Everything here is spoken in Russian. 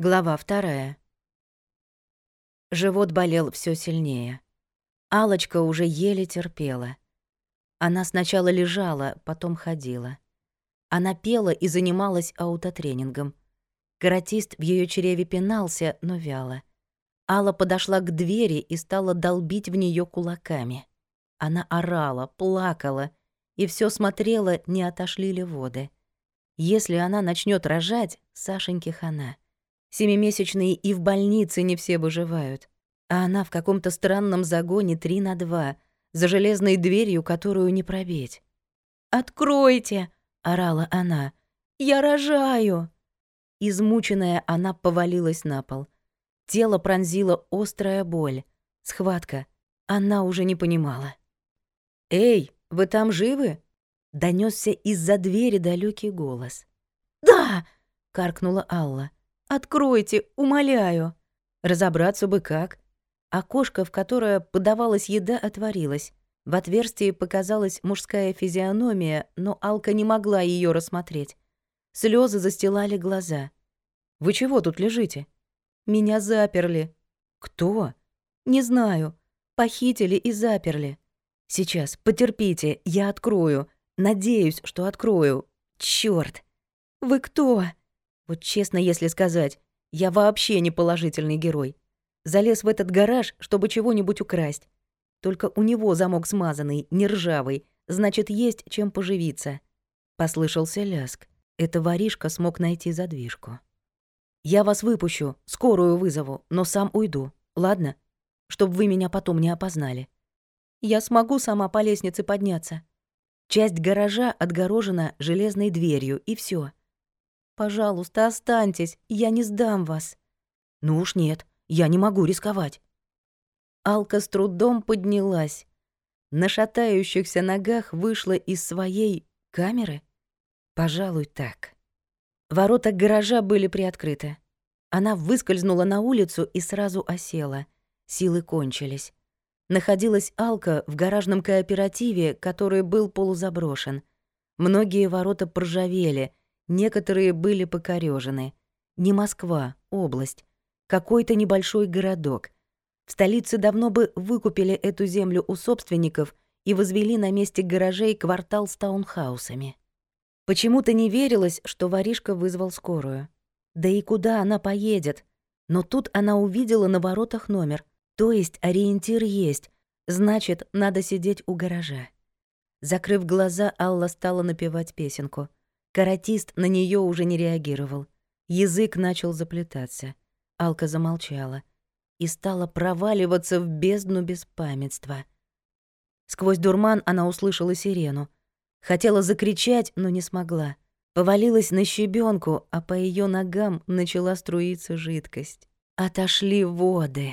Глава вторая. Живот болел все сильнее. алочка уже еле терпела. Она сначала лежала, потом ходила. Она пела и занималась аутотренингом. Каратист в ее чреве пинался, но вяло. Алла подошла к двери и стала долбить в нее кулаками. Она орала, плакала и все смотрела, не отошли ли воды. Если она начнет рожать, Сашеньке хана — Семимесячные и в больнице не все выживают. А она в каком-то странном загоне три на два, за железной дверью, которую не пробить. «Откройте!» — орала она. «Я рожаю!» Измученная, она повалилась на пол. Тело пронзила острая боль. Схватка. Она уже не понимала. «Эй, вы там живы?» — донесся из-за двери далекий голос. «Да!» — каркнула Алла. Откройте, умоляю. Разобраться бы как. Окошко, в которое подавалась еда, отворилось. В отверстии показалась мужская физиономия, но Алка не могла ее рассмотреть. Слезы застилали глаза. «Вы чего тут лежите?» «Меня заперли». «Кто?» «Не знаю. Похитили и заперли». «Сейчас, потерпите, я открою. Надеюсь, что открою. Чёрт!» «Вы кто?» Вот честно, если сказать, я вообще не положительный герой. Залез в этот гараж, чтобы чего-нибудь украсть. Только у него замок смазанный, не ржавый, значит, есть чем поживиться. Послышался ляск. Это воришка смог найти задвижку. Я вас выпущу, скорую вызову, но сам уйду, ладно? Чтоб вы меня потом не опознали. Я смогу сама по лестнице подняться. Часть гаража отгорожена железной дверью, и все. Пожалуйста, останьтесь, я не сдам вас». «Ну уж нет, я не могу рисковать». Алка с трудом поднялась. На шатающихся ногах вышла из своей камеры? Пожалуй, так. Ворота гаража были приоткрыты. Она выскользнула на улицу и сразу осела. Силы кончились. Находилась Алка в гаражном кооперативе, который был полузаброшен. Многие ворота проржавели, Некоторые были покорёжены. Не Москва, область. Какой-то небольшой городок. В столице давно бы выкупили эту землю у собственников и возвели на месте гаражей квартал с таунхаусами. Почему-то не верилось, что воришка вызвал скорую. Да и куда она поедет? Но тут она увидела на воротах номер. То есть ориентир есть. Значит, надо сидеть у гаража. Закрыв глаза, Алла стала напевать песенку — Каратист на нее уже не реагировал. Язык начал заплетаться. Алка замолчала и стала проваливаться в бездну беспамятства. Сквозь дурман она услышала сирену. Хотела закричать, но не смогла. Повалилась на щебенку, а по ее ногам начала струиться жидкость. Отошли воды.